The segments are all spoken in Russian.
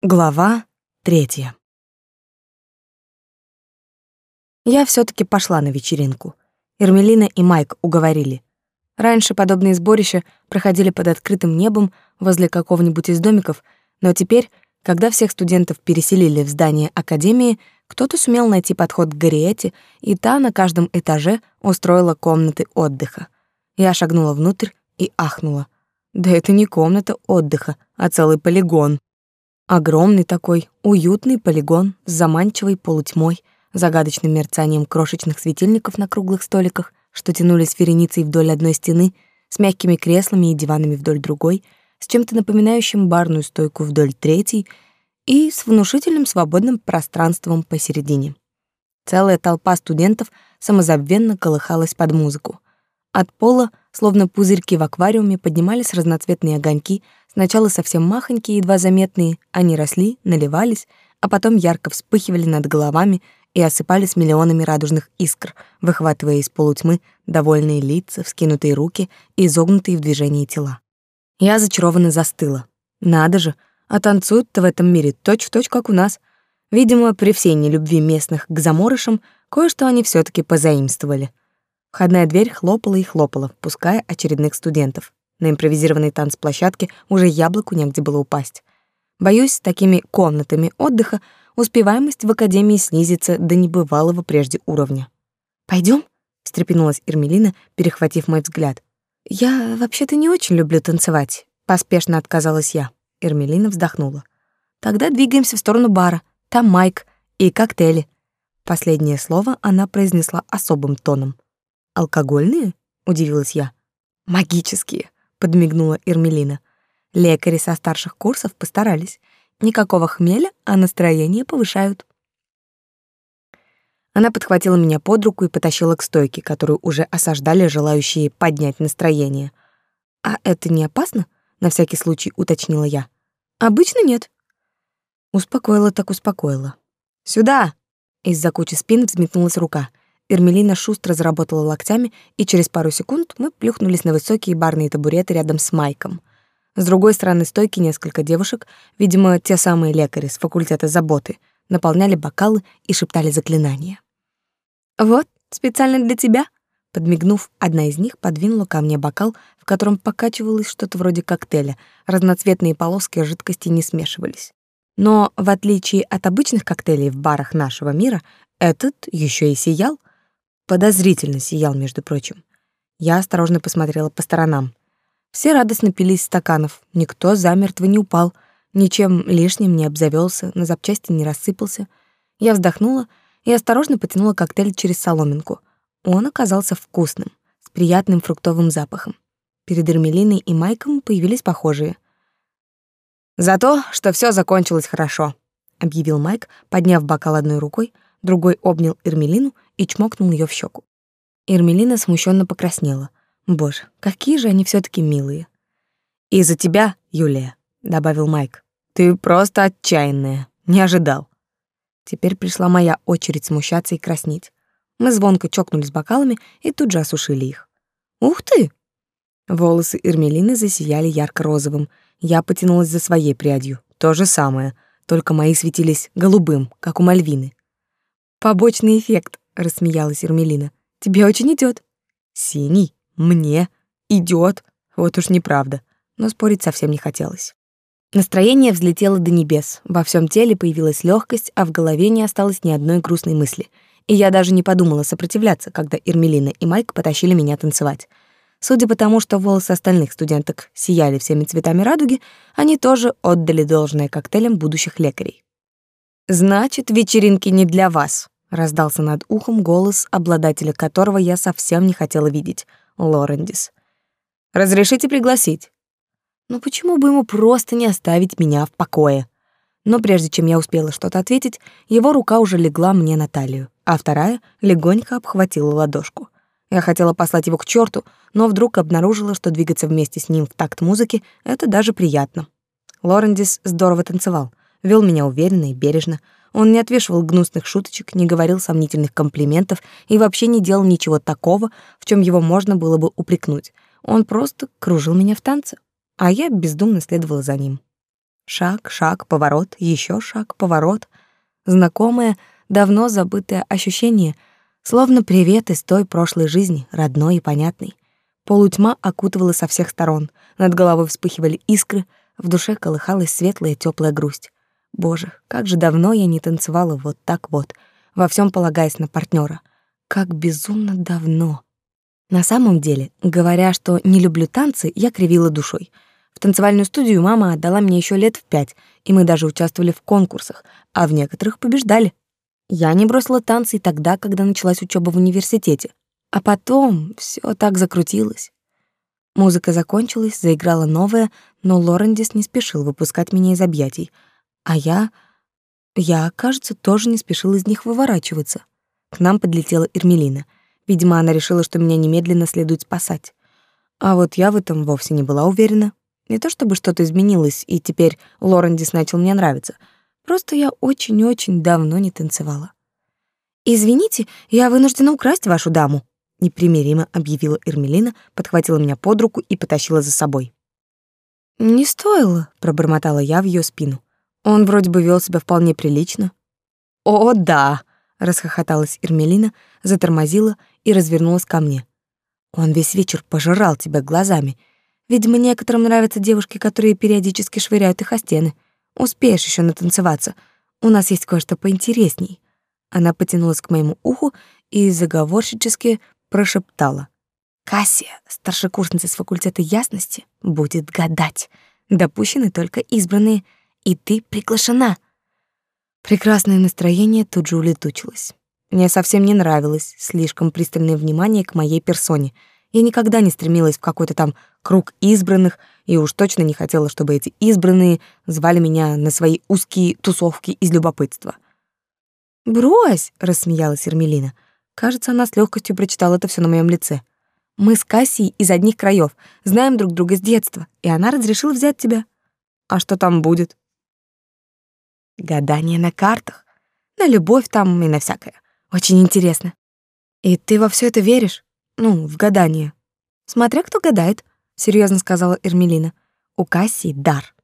Глава третья. Я все таки пошла на вечеринку. Эрмелина и Майк уговорили. Раньше подобные сборища проходили под открытым небом возле какого-нибудь из домиков, но теперь, когда всех студентов переселили в здание академии, кто-то сумел найти подход к Гарриете, и та на каждом этаже устроила комнаты отдыха. Я шагнула внутрь и ахнула. Да это не комната отдыха, а целый полигон. Огромный такой, уютный полигон с заманчивой полутьмой, загадочным мерцанием крошечных светильников на круглых столиках, что тянулись вереницей вдоль одной стены, с мягкими креслами и диванами вдоль другой, с чем-то напоминающим барную стойку вдоль третьей и с внушительным свободным пространством посередине. Целая толпа студентов самозабвенно колыхалась под музыку. От пола, словно пузырьки в аквариуме, поднимались разноцветные огоньки, Сначала совсем махонькие, едва заметные, они росли, наливались, а потом ярко вспыхивали над головами и осыпались миллионами радужных искр, выхватывая из полутьмы довольные лица, вскинутые руки и изогнутые в движении тела. Я зачарованно застыла. Надо же, а танцуют-то в этом мире точь-в-точь, точь, как у нас. Видимо, при всей нелюбви местных к заморышам кое-что они все таки позаимствовали. Входная дверь хлопала и хлопала, впуская очередных студентов. На импровизированной танцплощадке уже яблоку негде было упасть. Боюсь, с такими комнатами отдыха успеваемость в академии снизится до небывалого прежде уровня. Пойдем? встрепенулась Эрмелина, перехватив мой взгляд. Я вообще-то не очень люблю танцевать, поспешно отказалась я. Эрмелина вздохнула. Тогда двигаемся в сторону бара. Там Майк и коктейли. Последнее слово она произнесла особым тоном. Алкогольные? удивилась я. Магические подмигнула Ирмелина. Лекари со старших курсов постарались. Никакого хмеля, а настроение повышают. Она подхватила меня под руку и потащила к стойке, которую уже осаждали желающие поднять настроение. «А это не опасно?» — на всякий случай уточнила я. «Обычно нет». Успокоила так успокоила. «Сюда!» — из-за кучи спин взметнулась рука. Эрмелина шустро заработала локтями, и через пару секунд мы плюхнулись на высокие барные табуреты рядом с Майком. С другой стороны стойки несколько девушек, видимо, те самые лекари с факультета заботы, наполняли бокалы и шептали заклинания. «Вот, специально для тебя», Подмигнув, одна из них подвинула ко мне бокал, в котором покачивалось что-то вроде коктейля. Разноцветные полоски жидкости не смешивались. Но, в отличие от обычных коктейлей в барах нашего мира, этот еще и сиял, подозрительно сиял, между прочим. Я осторожно посмотрела по сторонам. Все радостно пили из стаканов, никто замертво не упал, ничем лишним не обзавелся, на запчасти не рассыпался. Я вздохнула и осторожно потянула коктейль через соломинку. Он оказался вкусным, с приятным фруктовым запахом. Перед Эрмелиной и Майком появились похожие. «За то, что все закончилось хорошо», — объявил Майк, подняв бокал одной рукой, другой обнял Эрмелину и чмокнул ее в щеку. Эрмелина смущенно покраснела. Боже, какие же они все таки милые. «Из-за тебя, Юлия», — добавил Майк. «Ты просто отчаянная. Не ожидал». Теперь пришла моя очередь смущаться и краснеть. Мы звонко чокнулись бокалами и тут же осушили их. «Ух ты!» Волосы Эрмелины засияли ярко-розовым. Я потянулась за своей прядью. То же самое, только мои светились голубым, как у Мальвины. Побочный эффект, рассмеялась Ермелина. Тебе очень идет. Синий мне идет. Вот уж неправда. Но спорить совсем не хотелось. Настроение взлетело до небес. Во всем теле появилась легкость, а в голове не осталось ни одной грустной мысли. И я даже не подумала сопротивляться, когда Ирмелина и Майк потащили меня танцевать. Судя по тому, что волосы остальных студенток сияли всеми цветами радуги, они тоже отдали должное коктейлям будущих лекарей. Значит, вечеринки не для вас, раздался над ухом голос, обладателя которого я совсем не хотела видеть, Лорендис. Разрешите пригласить. Ну почему бы ему просто не оставить меня в покое? Но прежде чем я успела что-то ответить, его рука уже легла мне на талию, а вторая легонько обхватила ладошку. Я хотела послать его к черту, но вдруг обнаружила, что двигаться вместе с ним в такт музыки — это даже приятно. Лорендис здорово танцевал, вел меня уверенно и бережно. Он не отвешивал гнусных шуточек, не говорил сомнительных комплиментов и вообще не делал ничего такого, в чем его можно было бы упрекнуть. Он просто кружил меня в танце, а я бездумно следовала за ним. Шаг, шаг, поворот, еще шаг, поворот. Знакомое, давно забытое ощущение, словно привет из той прошлой жизни, родной и понятный. Полутьма окутывала со всех сторон, над головой вспыхивали искры, в душе колыхалась светлая теплая грусть. Боже, как же давно я не танцевала вот так вот, во всем полагаясь на партнера. Как безумно давно. На самом деле, говоря, что не люблю танцы, я кривила душой. В танцевальную студию мама отдала мне еще лет в пять, и мы даже участвовали в конкурсах, а в некоторых побеждали. Я не бросила танцы и тогда, когда началась учеба в университете. А потом все так закрутилось. Музыка закончилась, заиграла новая, но Лорендис не спешил выпускать меня из объятий. А я... Я, кажется, тоже не спешил из них выворачиваться. К нам подлетела Эрмелина. Видимо, она решила, что меня немедленно следует спасать. А вот я в этом вовсе не была уверена. Не то чтобы что-то изменилось, и теперь Лорендис начал мне нравиться. Просто я очень-очень давно не танцевала. «Извините, я вынуждена украсть вашу даму», непримиримо объявила Эрмелина, подхватила меня под руку и потащила за собой. Не стоило, пробормотала я в ее спину. Он вроде бы вел себя вполне прилично. О, да, расхохоталась Эрмелина, затормозила и развернулась ко мне. Он весь вечер пожирал тебя глазами. Видимо, некоторым нравятся девушки, которые периодически швыряют их о стены. Успеешь еще натанцеваться. У нас есть кое-что поинтересней. Она потянулась к моему уху и заговорщически прошептала. «Кассия, старшекурсница с факультета ясности, будет гадать. Допущены только избранные, и ты приглашена». Прекрасное настроение тут же улетучилось. Мне совсем не нравилось слишком пристальное внимание к моей персоне. Я никогда не стремилась в какой-то там круг избранных, и уж точно не хотела, чтобы эти избранные звали меня на свои узкие тусовки из любопытства. «Брось!» — рассмеялась Ермелина — Кажется, она с легкостью прочитала это все на моем лице. Мы с Кассией из одних краев, знаем друг друга с детства, и она разрешила взять тебя. А что там будет? Гадание на картах, на любовь там и на всякое. Очень интересно. И ты во все это веришь? Ну, в гадание. Смотря кто гадает, серьезно сказала Эрмелина. У Кассии дар.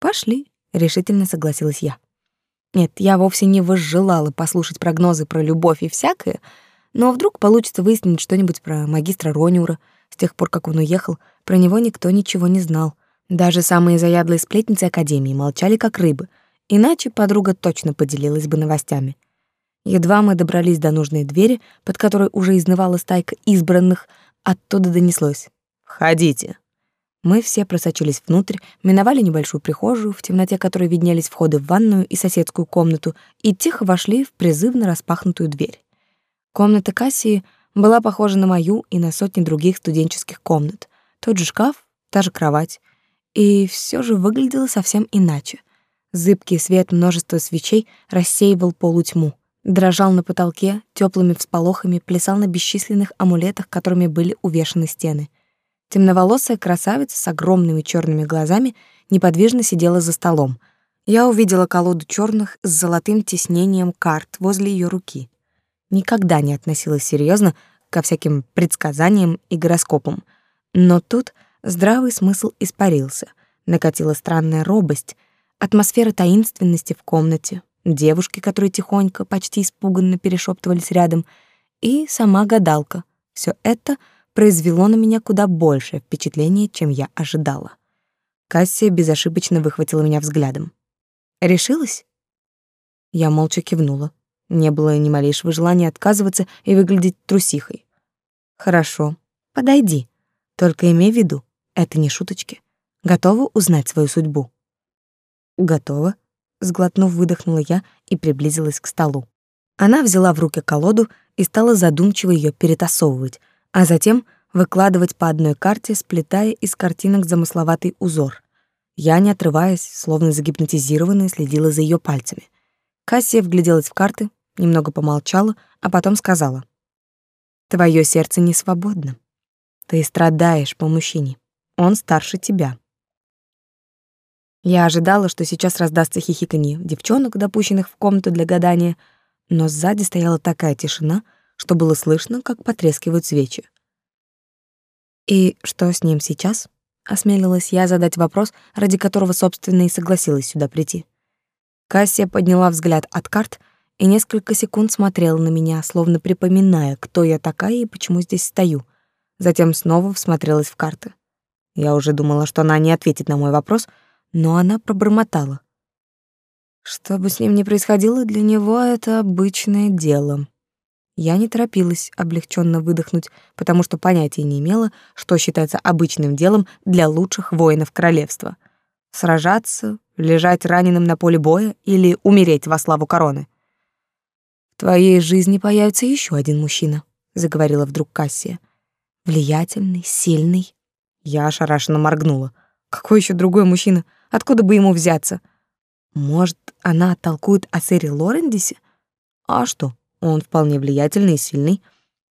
Пошли, решительно согласилась я. Нет, я вовсе не возжелала послушать прогнозы про любовь и всякое, но вдруг получится выяснить что-нибудь про магистра Рониура. С тех пор, как он уехал, про него никто ничего не знал. Даже самые заядлые сплетницы Академии молчали как рыбы, иначе подруга точно поделилась бы новостями. Едва мы добрались до нужной двери, под которой уже изнывала стайка избранных, оттуда донеслось «Входите». Мы все просочились внутрь, миновали небольшую прихожую, в темноте которой виднелись входы в ванную и соседскую комнату, и тихо вошли в призывно распахнутую дверь. Комната Кассии была похожа на мою и на сотни других студенческих комнат. Тот же шкаф, та же кровать. И все же выглядело совсем иначе. Зыбкий свет множества свечей рассеивал полутьму, дрожал на потолке, теплыми всполохами плясал на бесчисленных амулетах, которыми были увешаны стены — Темноволосая красавица с огромными черными глазами неподвижно сидела за столом. Я увидела колоду черных с золотым тиснением карт возле ее руки. Никогда не относилась серьезно ко всяким предсказаниям и гороскопам. Но тут здравый смысл испарился. Накатила странная робость, атмосфера таинственности в комнате, девушки, которые тихонько, почти испуганно перешептывались рядом, и сама гадалка. Все это — произвело на меня куда большее впечатление, чем я ожидала. Кассия безошибочно выхватила меня взглядом. «Решилась?» Я молча кивнула. Не было ни малейшего желания отказываться и выглядеть трусихой. «Хорошо, подойди. Только имей в виду, это не шуточки. Готова узнать свою судьбу?» «Готова», — сглотнув, выдохнула я и приблизилась к столу. Она взяла в руки колоду и стала задумчиво ее перетасовывать — а затем выкладывать по одной карте, сплетая из картинок замысловатый узор. Я, не отрываясь, словно загипнотизированная, следила за ее пальцами. Кассия вгляделась в карты, немного помолчала, а потом сказала. «Твое сердце не свободно. Ты страдаешь по мужчине. Он старше тебя». Я ожидала, что сейчас раздастся хихиканье девчонок, допущенных в комнату для гадания, но сзади стояла такая тишина — что было слышно, как потрескивают свечи. «И что с ним сейчас?» Осмелилась я задать вопрос, ради которого, собственно, и согласилась сюда прийти. Кассия подняла взгляд от карт и несколько секунд смотрела на меня, словно припоминая, кто я такая и почему здесь стою. Затем снова всмотрелась в карты. Я уже думала, что она не ответит на мой вопрос, но она пробормотала. Что бы с ним ни происходило, для него это обычное дело. Я не торопилась облегченно выдохнуть, потому что понятия не имела, что считается обычным делом для лучших воинов королевства. Сражаться, лежать раненым на поле боя или умереть во славу короны. «В твоей жизни появится еще один мужчина», — заговорила вдруг Кассия. «Влиятельный, сильный». Я ошарашенно моргнула. «Какой еще другой мужчина? Откуда бы ему взяться?» «Может, она толкует о сэре Лорендисе? А что, он вполне влиятельный и сильный.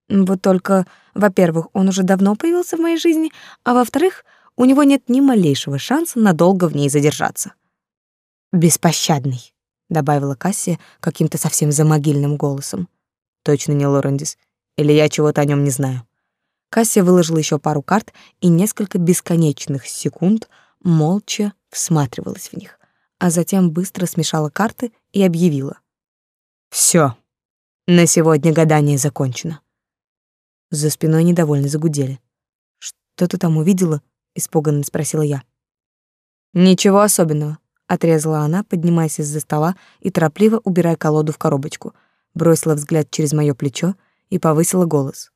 Вот только, во-первых, он уже давно появился в моей жизни, а во-вторых, у него нет ни малейшего шанса надолго в ней задержаться. «Беспощадный», — добавила Кассия каким-то совсем замогильным голосом. «Точно не Лорендис. Или я чего-то о нем не знаю». Кассия выложила еще пару карт и несколько бесконечных секунд молча всматривалась в них, а затем быстро смешала карты и объявила. «Все, на сегодня гадание закончено. За спиной недовольно загудели. Что ты там увидела? испуганно спросила я. Ничего особенного, отрезала она, поднимаясь из-за стола и торопливо убирая колоду в коробочку. Бросила взгляд через моё плечо и повысила голос.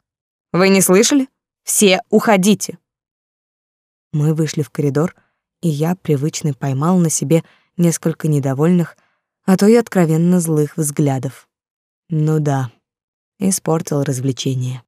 Вы не слышали? Все уходите. Мы вышли в коридор, и я привычно поймал на себе несколько недовольных, а то и откровенно злых взглядов. Ну да, испортил развлечение.